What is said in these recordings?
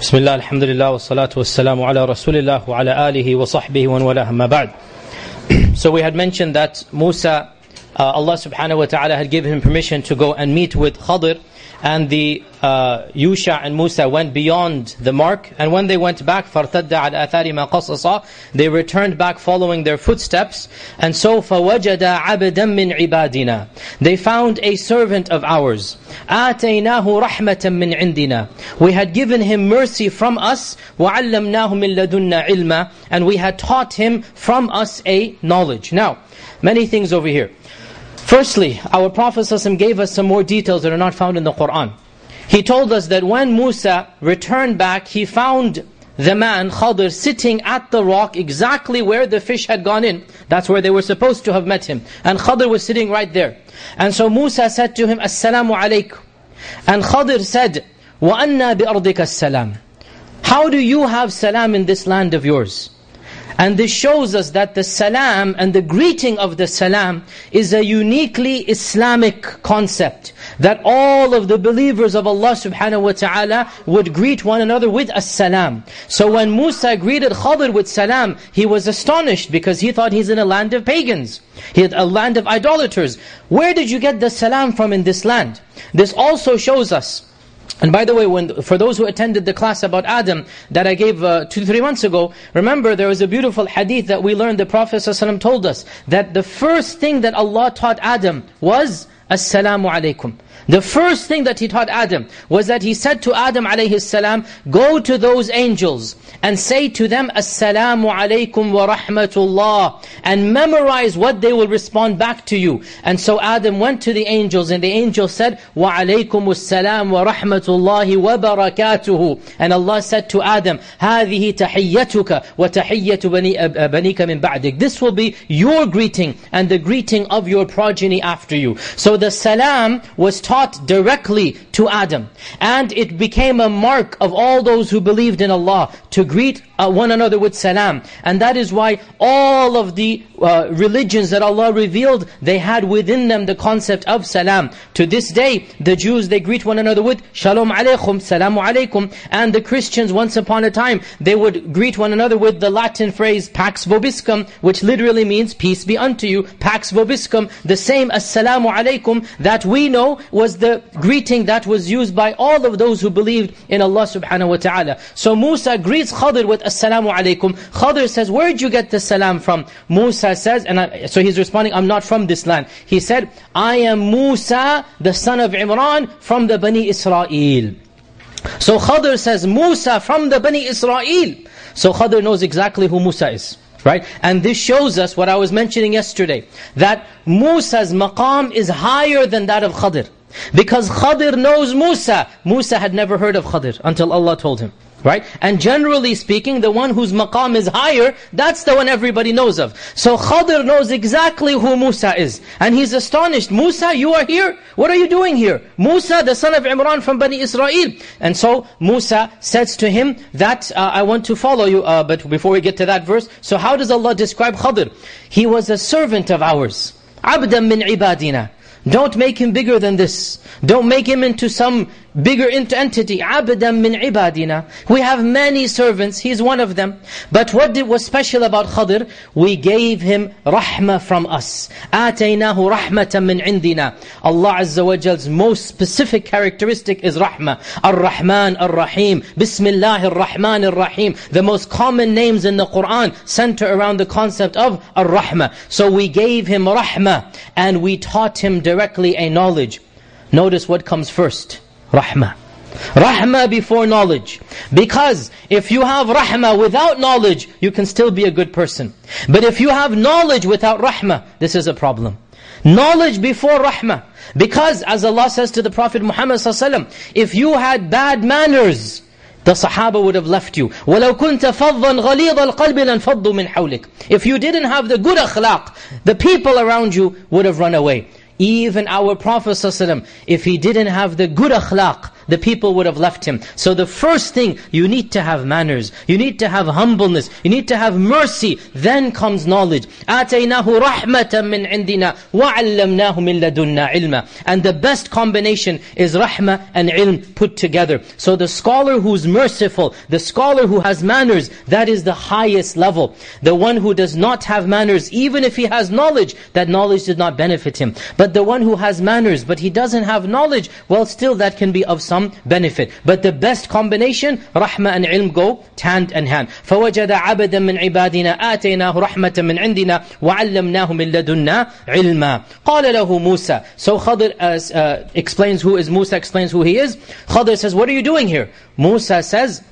بسم الله الحمد لله والصلاة والسلام على رسول الله وعلى آله وصحبه ومن والاه ما بعد So we had mentioned that Musa, uh, Allah subhanahu wa ta'ala had given him permission to go and meet with Khadir and the uh, Yusha and Musa went beyond the mark and when they went back فَارْتَدَّ عَلْى أَثَارِ مَا قَصَصَ they returned back following their footsteps and so فَوَجَدَ عَبْدًا مِّنْ عِبَادِنَا they found a servant of ours آتَيْنَاهُ رَحْمَةً مِّنْ عِنْدِنَا we had given him mercy from us وَعَلَّمْنَاهُ مِنْ لَدُنَّا عِلْمًا and we had taught him from us a knowledge now many things over here Firstly, our Prophet ﷺ gave us some more details that are not found in the Qur'an. He told us that when Musa returned back, he found the man, Khadir, sitting at the rock exactly where the fish had gone in. That's where they were supposed to have met him. And Khadir was sitting right there. And so Musa said to him, Assalamu alaikum. And Khadir said, وَأَنَّا بِأَرْضِكَ السَّلَامِ How do you have salam in this land of yours? And this shows us that the salam and the greeting of the salam is a uniquely Islamic concept. That all of the believers of Allah subhanahu wa ta'ala would greet one another with a salam. So when Musa greeted Khadir with salam, he was astonished because he thought he's in a land of pagans. He had a land of idolaters. Where did you get the salam from in this land? This also shows us and by the way, when for those who attended the class about Adam that I gave uh, two, three months ago, remember there was a beautiful hadith that we learned, the Prophet ﷺ told us, that the first thing that Allah taught Adam was, Assalamu alaikum. The first thing that He taught Adam was that He said to Adam alayhi salam, Go to those angels and say to them, Assalamu alaikum wa rahmatullah. And memorize what they will respond back to you. And so Adam went to the angels and the angels said, Wa alaykum assalam wa rahmatullahi wa barakatuhu. And Allah said to Adam, هذه تحيتك وتحية بني بنيك من بعدك. This will be your greeting and the greeting of your progeny after you. So the salam was taught directly to Adam. And it became a mark of all those who believed in Allah to greet uh, one another with salam. And that is why all of the uh, religions that Allah revealed, they had within them the concept of salam. To this day, the Jews, they greet one another with shalom alaykum, salamu alaykum. And the Christians, once upon a time, they would greet one another with the Latin phrase pax vobiscum, which literally means peace be unto you. Pax vobiscum, the same assalamu that we know was the greeting that was used by all of those who believed in Allah subhanahu wa ta'ala. So Musa greets Khadir with assalamu alaykum. Khadir says, where did you get the salam from? Musa says, and I, so he's responding, I'm not from this land. He said, I am Musa, the son of Imran, from the Bani Israel. So Khadir says, Musa from the Bani Israel. So Khadir knows exactly who Musa is. Right? And this shows us what I was mentioning yesterday. That Musa's maqam is higher than that of Khadir. Because Khadir knows Musa. Musa had never heard of Khadir until Allah told him. Right? And generally speaking, the one whose maqam is higher, that's the one everybody knows of. So Khadir knows exactly who Musa is. And he's astonished, Musa, you are here? What are you doing here? Musa, the son of Imran from Bani Israel. And so Musa says to him that, uh, I want to follow you, uh, but before we get to that verse, so how does Allah describe Khadir? He was a servant of ours. عَبْدًا مِّنْ عِبَادِنَا don't make him bigger than this. Don't make him into some bigger entity. عَبْدًا مِّنْ عِبَادِنَا We have many servants, he's one of them. But what did, was special about Khadir? We gave him rahmah from us. آتَيْنَاهُ رَحْمَةً مِّنْ عِنْدِنَا Allah Azza wa Jal's most specific characteristic is rahmah. Ar-Rahman, Ar-Rahim, Bismillah Ar-Rahman Ar-Rahim. The most common names in the Qur'an center around the concept of Ar-Rahmah. So we gave him rahmah and we taught him directly a knowledge. Notice what comes first. Rahmah. Rahmah before knowledge. Because if you have rahmah without knowledge, you can still be a good person. But if you have knowledge without rahmah, this is a problem. Knowledge before rahmah. Because as Allah says to the Prophet Muhammad ﷺ, if you had bad manners, the Sahaba would have left you. وَلَوْ كُنْتَ فَضًّا غَلِيظَ الْقَلْبِ لَنْفَضُّوا مِنْ حَوْلِكَ If you didn't have the good akhlaq, the people around you would have run away. Even our Prophet ﷺ, if he didn't have the good akhlaq, the people would have left him. So the first thing, you need to have manners. You need to have humbleness. You need to have mercy. Then comes knowledge. آتَيْنَاهُ رَحْمَةً مِّنْ عِنْدِنَا وَعَلَّمْنَاهُ مِنْ لَدُنَّا عِلْمًا And the best combination is rahmah and ilm put together. So the scholar who's merciful, the scholar who has manners, that is the highest level. The one who does not have manners, even if he has knowledge, that knowledge did not benefit him. But the one who has manners, but he doesn't have knowledge, well still that can be of some benefit. But the best combination, rahmah and ilm go hand in hand. فَوَجَدَ عَبَدًا مِنْ عِبَادِنَا آتَيْنَاهُ رَحْمَةً مِنْ عِنْدِنَا وَعَلَّمْنَاهُ مِنْ لَدُنَّا عِلْمًا قَالَ لَهُ مُوسَى So Khadr uh, uh, explains who is Musa, explains who he is. Khadr says, what are you doing here? Musa says,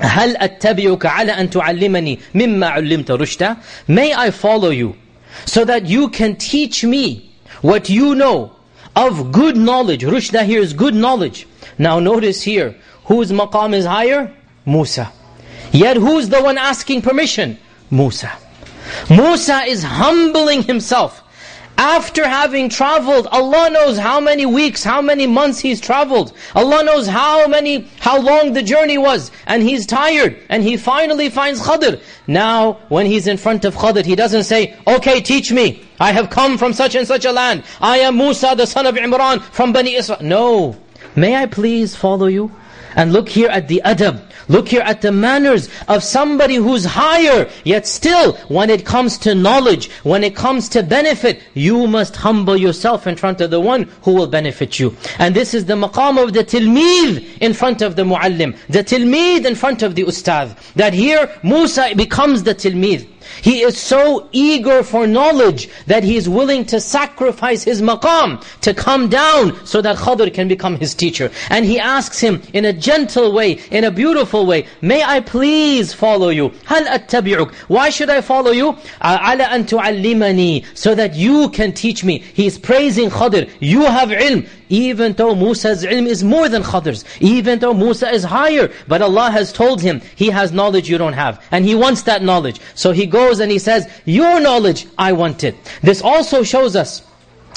هل أتبعك على أن تعلمني مما علمت رشدا May I follow you so that you can teach me what you know of good knowledge. Rushda here is good knowledge. Now notice here, whose maqam is higher? Musa. Yet who's the one asking permission? Musa. Musa is humbling himself. After having traveled, Allah knows how many weeks, how many months he's traveled. Allah knows how many, how long the journey was. And he's tired. And he finally finds Khadr. Now, when he's in front of Khadr, he doesn't say, okay, teach me. I have come from such and such a land. I am Musa, the son of Imran, from Bani Israel. No. May I please follow you? And look here at the adab. Look here at the manners of somebody who's higher. Yet still, when it comes to knowledge, when it comes to benefit, you must humble yourself in front of the one who will benefit you. And this is the maqam of the tilmid in front of the muallim. The tilmid in front of the ustad. That here, Musa becomes the tilmid. He is so eager for knowledge that he is willing to sacrifice his maqam to come down so that Khadr can become his teacher. And he asks him in a gentle way, in a beautiful way, May I please follow you? هل أتبعك? Why should I follow you? على أن تعلمني So that you can teach me. He is praising Khadr. You have ilm. Even though Musa's ilm is more than Khadr's. Even though Musa is higher. But Allah has told him, he has knowledge you don't have. And he wants that knowledge. So he goes and he says, your knowledge, I want it. This also shows us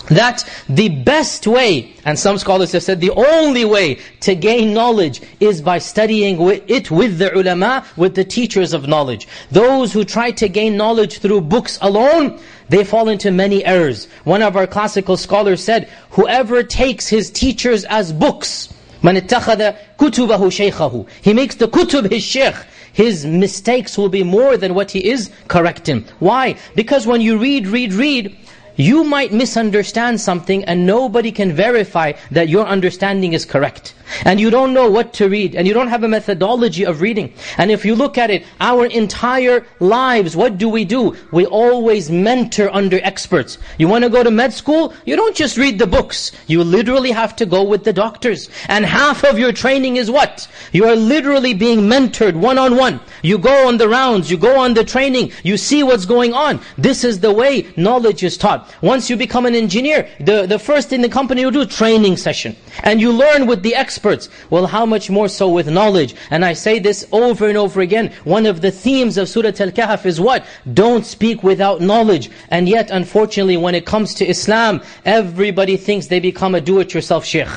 that the best way, and some scholars have said the only way to gain knowledge is by studying it with the ulama, with the teachers of knowledge. Those who try to gain knowledge through books alone, they fall into many errors. One of our classical scholars said, whoever takes his teachers as books, مَنِ اتَّخَذَ كُتُبَهُ شَيْخَهُ He makes the kutub his sheikh. His mistakes will be more than what he is correcting. Why? Because when you read, read, read, you might misunderstand something and nobody can verify that your understanding is correct. And you don't know what to read. And you don't have a methodology of reading. And if you look at it, our entire lives, what do we do? We always mentor under experts. You want to go to med school? You don't just read the books. You literally have to go with the doctors. And half of your training is what? You are literally being mentored one-on-one. You go on the rounds, you go on the training, you see what's going on. This is the way knowledge is taught. Once you become an engineer, the, the first in the company will do training session. And you learn with the experts experts. Well, how much more so with knowledge? And I say this over and over again. One of the themes of Surah Al-Kahf is what? Don't speak without knowledge. And yet, unfortunately, when it comes to Islam, everybody thinks they become a do-it-yourself sheikh.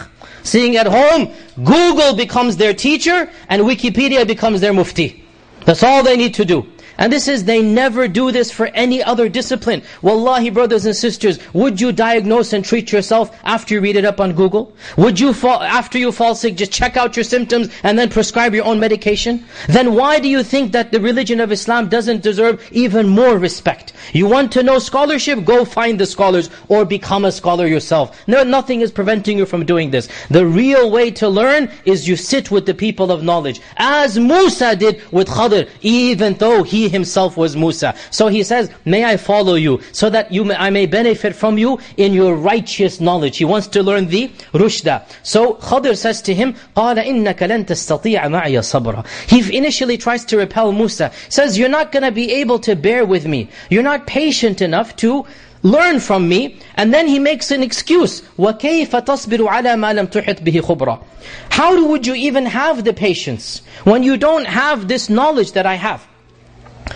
Seeing at home, Google becomes their teacher and Wikipedia becomes their mufti. That's all they need to do. And this is, they never do this for any other discipline. Wallahi, brothers and sisters, would you diagnose and treat yourself after you read it up on Google? Would you, fall, after you fall sick, just check out your symptoms and then prescribe your own medication? Then why do you think that the religion of Islam doesn't deserve even more respect? You want to know scholarship? Go find the scholars or become a scholar yourself. No, nothing is preventing you from doing this. The real way to learn is you sit with the people of knowledge. As Musa did with Khadr, even though he himself was Musa. So he says, may I follow you so that you may, I may benefit from you in your righteous knowledge. He wants to learn the rushda. So Khadr says to him, قَالَ إِنَّكَ لَن تَسْتَطِيعَ مَعِيَ صَبْرًا He initially tries to repel Musa. Says, you're not going to be able to bear with me. You're not patient enough to learn from me. And then he makes an excuse. وَكَيْفَ تَصْبِرُ عَلَى مَا لَمْ تُحِطْ بِهِ خُبْرًا How would you even have the patience when you don't have this knowledge that I have?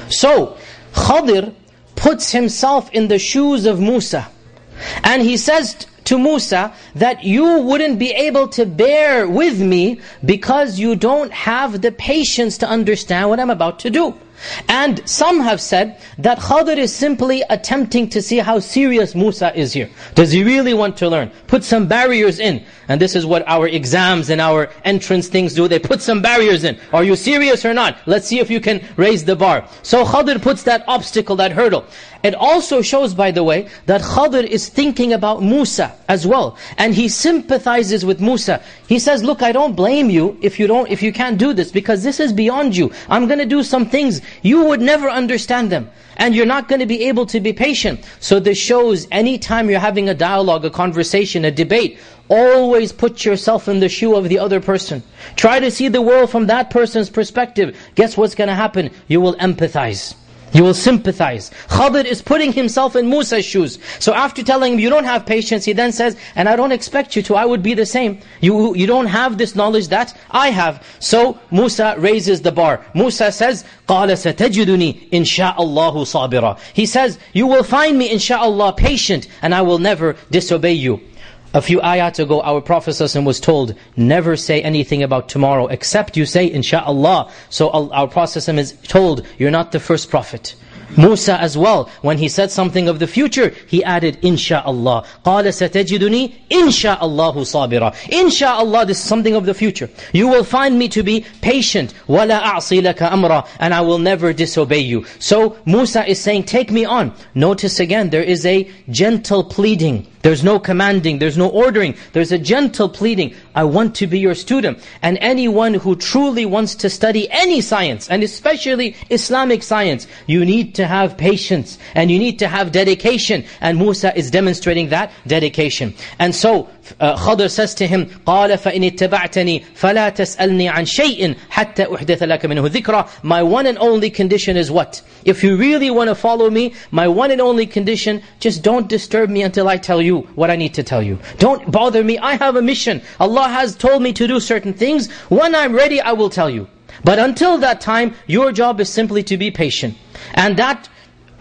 So, Khadir puts himself in the shoes of Musa. And he says to Musa that you wouldn't be able to bear with me because you don't have the patience to understand what I'm about to do. And some have said that Khadir is simply attempting to see how serious Musa is here. Does he really want to learn? Put some barriers in. And this is what our exams and our entrance things do. They put some barriers in. Are you serious or not? Let's see if you can raise the bar. So Khadir puts that obstacle, that hurdle. It also shows, by the way, that Khadir is thinking about Musa as well. And he sympathizes with Musa. He says, look, I don't blame you if you don't, if you can't do this, because this is beyond you. I'm going to do some things, you would never understand them. And you're not going to be able to be patient. So this shows, anytime you're having a dialogue, a conversation, a debate, always put yourself in the shoe of the other person. Try to see the world from that person's perspective. Guess what's going to happen? You will empathize. You will sympathize. Khadir is putting himself in Musa's shoes. So after telling him, you don't have patience, he then says, and I don't expect you to, I would be the same. You, you don't have this knowledge that I have. So Musa raises the bar. Musa says, قَالَ سَتَجِدُنِي إِنْ شَاءَ اللَّهُ صَابِرًا He says, you will find me insha'Allah patient, and I will never disobey you. A few ayats ago, our Prophet ﷺ was told, never say anything about tomorrow, except you say, insha'Allah. So our Prophet ﷺ is told, you're not the first prophet. Musa as well, when he said something of the future, he added, insha'Allah. قَالَ سَتَجِدُنِي إِنشَاءَ اللَّهُ صَابِرًا Insha'Allah, this is something of the future. You will find me to be patient. وَلَا أَعْصِي لَكَ أَمْرًا And I will never disobey you. So Musa is saying, take me on. Notice again, there is a gentle pleading. There's no commanding, there's no ordering. There's a gentle pleading. I want to be your student. And anyone who truly wants to study any science, and especially Islamic science, you need to have patience, and you need to have dedication. And Musa is demonstrating that dedication. And so, uh, Khadir says to him, قَالَ فَإِنِ اتَّبَعْتَنِي فَلَا تَسْأَلْنِي عَنْ شَيْءٍ حَتَّى أُحْدِثَ لَكَ مِنْهُ ذِكْرًا My one and only condition is what? If you really want to follow me, my one and only condition, just don't disturb me until I tell you you what I need to tell you. Don't bother me. I have a mission. Allah has told me to do certain things. When I'm ready, I will tell you. But until that time, your job is simply to be patient. And that,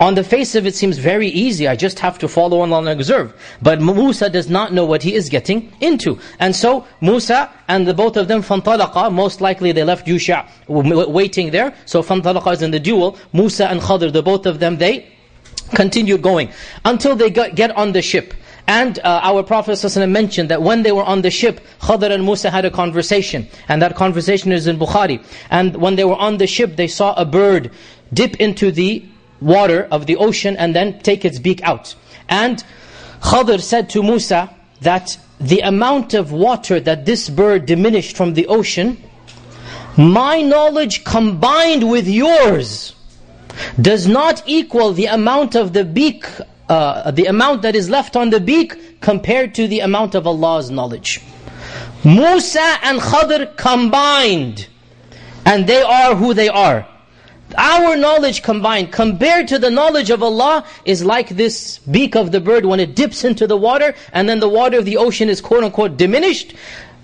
on the face of it, seems very easy. I just have to follow Allah and observe. But Musa does not know what he is getting into. And so, Musa and the both of them, فَانْطَلَقَ Most likely they left Yusha waiting there. So, فَانْطَلَقَ is in the dual. Musa and Khadr, the both of them, they continue going. Until they get on the ship. And uh, our Prophet ﷺ mentioned that when they were on the ship, Khadir and Musa had a conversation. And that conversation is in Bukhari. And when they were on the ship, they saw a bird dip into the water of the ocean and then take its beak out. And Khadir said to Musa that the amount of water that this bird diminished from the ocean, my knowledge combined with yours does not equal the amount of the beak, uh, the amount that is left on the beak compared to the amount of Allah's knowledge. Musa and Khadr combined, and they are who they are. Our knowledge combined, compared to the knowledge of Allah, is like this beak of the bird when it dips into the water, and then the water of the ocean is quote-unquote diminished.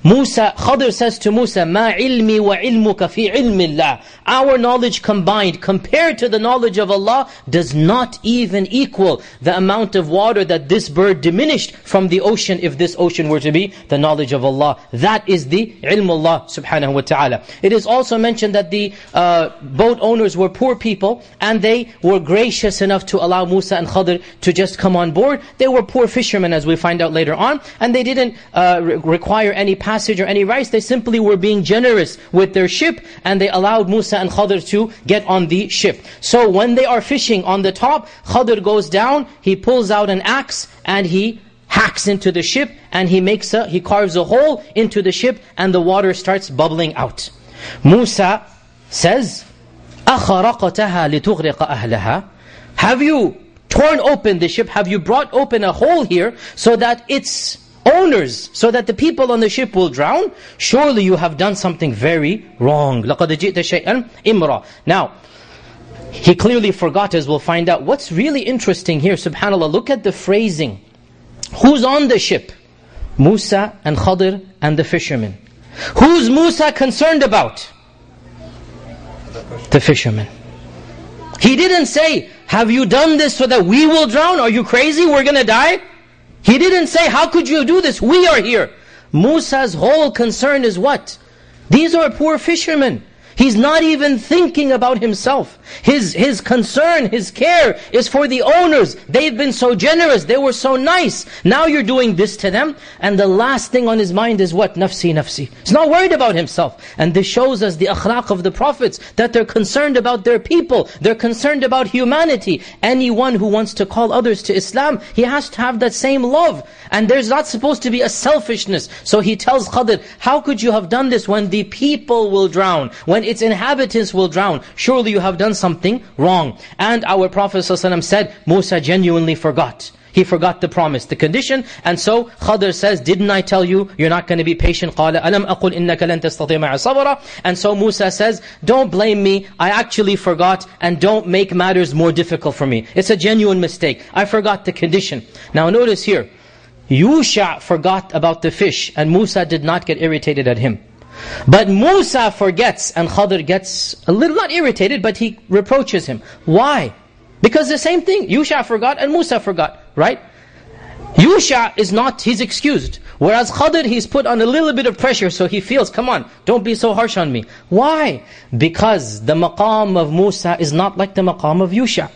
Musa, Khadr says to Musa, Ma ilmi wa ilmuka fi ilmillah. Our knowledge combined, compared to the knowledge of Allah, does not even equal the amount of water that this bird diminished from the ocean, if this ocean were to be the knowledge of Allah. That is the ilmullah subhanahu wa ta'ala. It is also mentioned that the uh, boat owners were poor people, and they were gracious enough to allow Musa and Khadr to just come on board. They were poor fishermen, as we find out later on, and they didn't uh, require any passage or any rice. They simply were being generous with their ship and they allowed Musa and Khadir to get on the ship. So when they are fishing on the top, Khadir goes down, he pulls out an axe and he hacks into the ship and he makes a, he carves a hole into the ship and the water starts bubbling out. Musa says, أَخَرَقَتَهَا لِتُغْرِقَ أَهْلَهَا Have you torn open the ship? Have you brought open a hole here so that it's owners, so that the people on the ship will drown, surely you have done something very wrong. لَقَدْ جِئْتَ شَيْئًا إِمْرًا Now, He clearly forgot as we'll find out. What's really interesting here, subhanAllah, look at the phrasing. Who's on the ship? Musa and Khadir and the fishermen. Who's Musa concerned about? The fishermen. He didn't say, have you done this so that we will drown? Are you crazy? We're going to die? He didn't say, how could you do this? We are here. Musa's whole concern is what? These are poor fishermen. He's not even thinking about himself. His, his concern, his care is for the owners. They've been so generous. They were so nice. Now you're doing this to them. And the last thing on his mind is what? Nafsi, nafsi. He's not worried about himself. And this shows us the akhlaq of the prophets, that they're concerned about their people. They're concerned about humanity. Anyone who wants to call others to Islam, he has to have that same love. And there's not supposed to be a selfishness. So he tells Khadir, how could you have done this when the people will drown? When its inhabitants will drown? Surely you have done something wrong. And our Prophet ﷺ said, Musa genuinely forgot. He forgot the promise, the condition. And so Khadir says, didn't I tell you you're not going to be patient? قَالَ أَلَمْ أَقُلْ إِنَّكَ لَن تَسْتَطِيعَ مَعَ صَبْرًا And so Musa says, don't blame me. I actually forgot and don't make matters more difficult for me. It's a genuine mistake. I forgot the condition. Now notice here, Yusha forgot about the fish and Musa did not get irritated at him. But Musa forgets and Khadir gets a little, not irritated, but he reproaches him. Why? Because the same thing, Yusha forgot and Musa forgot, right? Yusha is not, he's excused. Whereas Khadir, he's put on a little bit of pressure, so he feels, come on, don't be so harsh on me. Why? Because the maqam of Musa is not like the maqam of Yusha.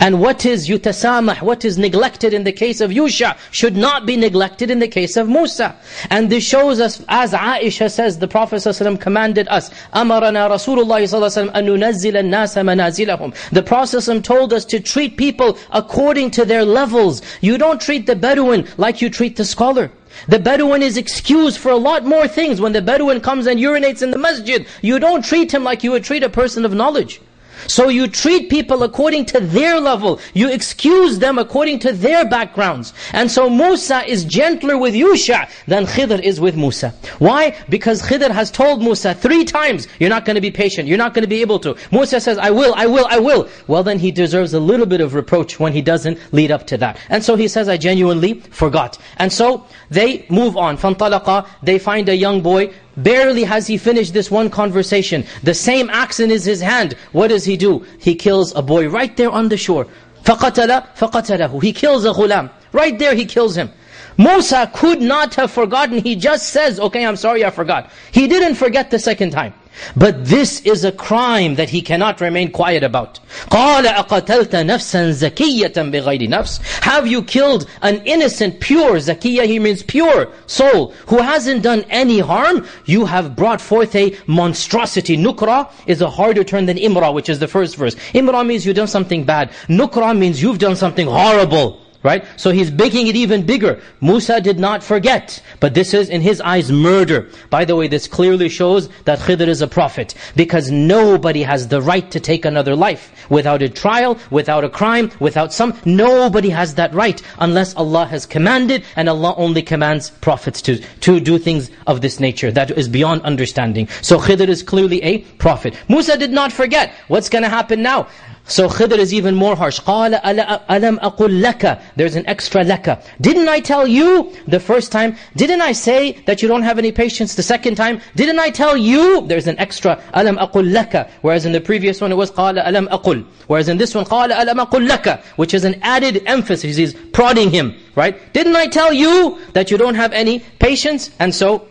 And what is yutasamah, what is neglected in the case of Yusha, should not be neglected in the case of Musa. And this shows us, as Aisha says, the Prophet ﷺ commanded us, أَمَرَنَا رَسُولُ اللَّهِ صَلَّى اللَّهِ وسلم, أَن نُنَزِّلَ النَّاسَ مَنَازِلَهُم The Prophet ﷺ told us to treat people according to their levels. You don't treat the Bedouin like you treat the scholar. The Bedouin is excused for a lot more things. When the Bedouin comes and urinates in the masjid, you don't treat him like you would treat a person of knowledge. So you treat people according to their level. You excuse them according to their backgrounds. And so Musa is gentler with Yusha than Khidr is with Musa. Why? Because Khidr has told Musa three times, you're not going to be patient, you're not going to be able to. Musa says, I will, I will, I will. Well then he deserves a little bit of reproach when he doesn't lead up to that. And so he says, I genuinely forgot. And so they move on. فَانْطَلَقَا They find a young boy Barely has he finished this one conversation. The same axe in his hand. What does he do? He kills a boy right there on the shore. فَقَتَلَ فَقَتَلَهُ He kills a ghulam. Right there he kills him. Musa could not have forgotten. He just says, okay, I'm sorry I forgot. He didn't forget the second time. But this is a crime that he cannot remain quiet about. قَالَ أَقَتَلْتَ نَفْسًا زَكِيَّةً بِغَيْرِ نَفْسٍ Have you killed an innocent, pure, zakiyah, he means pure soul, who hasn't done any harm? You have brought forth a monstrosity. Nukra is a harder term than imra, which is the first verse. Imra means you've done something bad. Nukra means you've done something horrible. Right? So he's making it even bigger. Musa did not forget. But this is, in his eyes, murder. By the way, this clearly shows that Khidr is a prophet. Because nobody has the right to take another life. Without a trial, without a crime, without some... Nobody has that right. Unless Allah has commanded. And Allah only commands prophets to, to do things of this nature. That is beyond understanding. So Khidr is clearly a prophet. Musa did not forget. What's going to happen now? So Khidr is even more harsh. قَالَ أَلَمْ أَقُلْ لَكَ There's an extra laka. Didn't I tell you the first time? Didn't I say that you don't have any patience the second time? Didn't I tell you? There's an extra أَلَمْ أَقُلْ لَكَ Whereas in the previous one it was قَالَ أَلَمْ أَقُلْ Whereas in this one قَالَ أَلَمْ أَقُلْ لَكَ Which is an added emphasis. He's prodding him. right? Didn't I tell you that you don't have any patience? And so,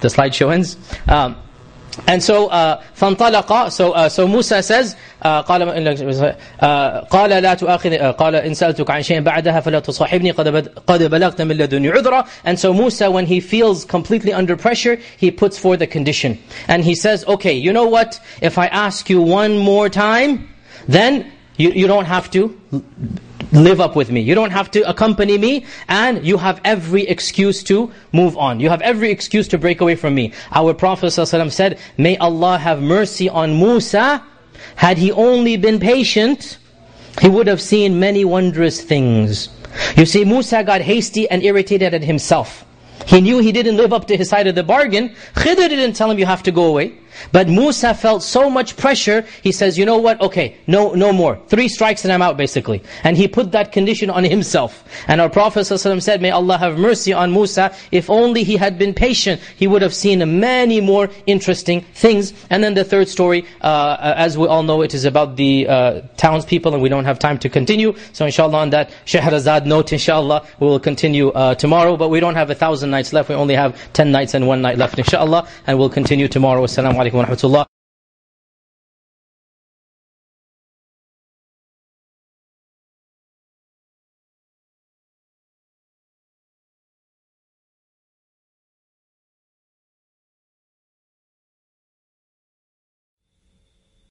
the slideshow ends. Um, and so, uh, فانطلق, so, uh, so Musa says, uh, قال uh, قال لا تؤاخذ uh, قال إن سألتك عن شيء بعدها فلا تصاحبني قد بلغت من لدني عذرا and so Musa when he feels completely under pressure he puts forth a condition and he says okay you know what if I ask you one more time then you, you don't have to live up with me. You don't have to accompany me and you have every excuse to move on. You have every excuse to break away from me. Our Prophet ﷺ said, May Allah have mercy on Musa. Had he only been patient, he would have seen many wondrous things. You see, Musa got hasty and irritated at himself. He knew he didn't live up to his side of the bargain. Khidr didn't tell him you have to go away. But Musa felt so much pressure, he says, you know what, okay, no no more. Three strikes and I'm out basically. And he put that condition on himself. And our Prophet ﷺ said, may Allah have mercy on Musa, if only he had been patient, he would have seen many more interesting things. And then the third story, uh, as we all know, it is about the uh, townspeople and we don't have time to continue. So inshallah on that Shahrazad note, inshallah, we will continue uh, tomorrow. But we don't have a thousand nights left, we only have ten nights and one night left inshallah. And we'll continue tomorrow. Wassalamu alaikum wa rahmatullah.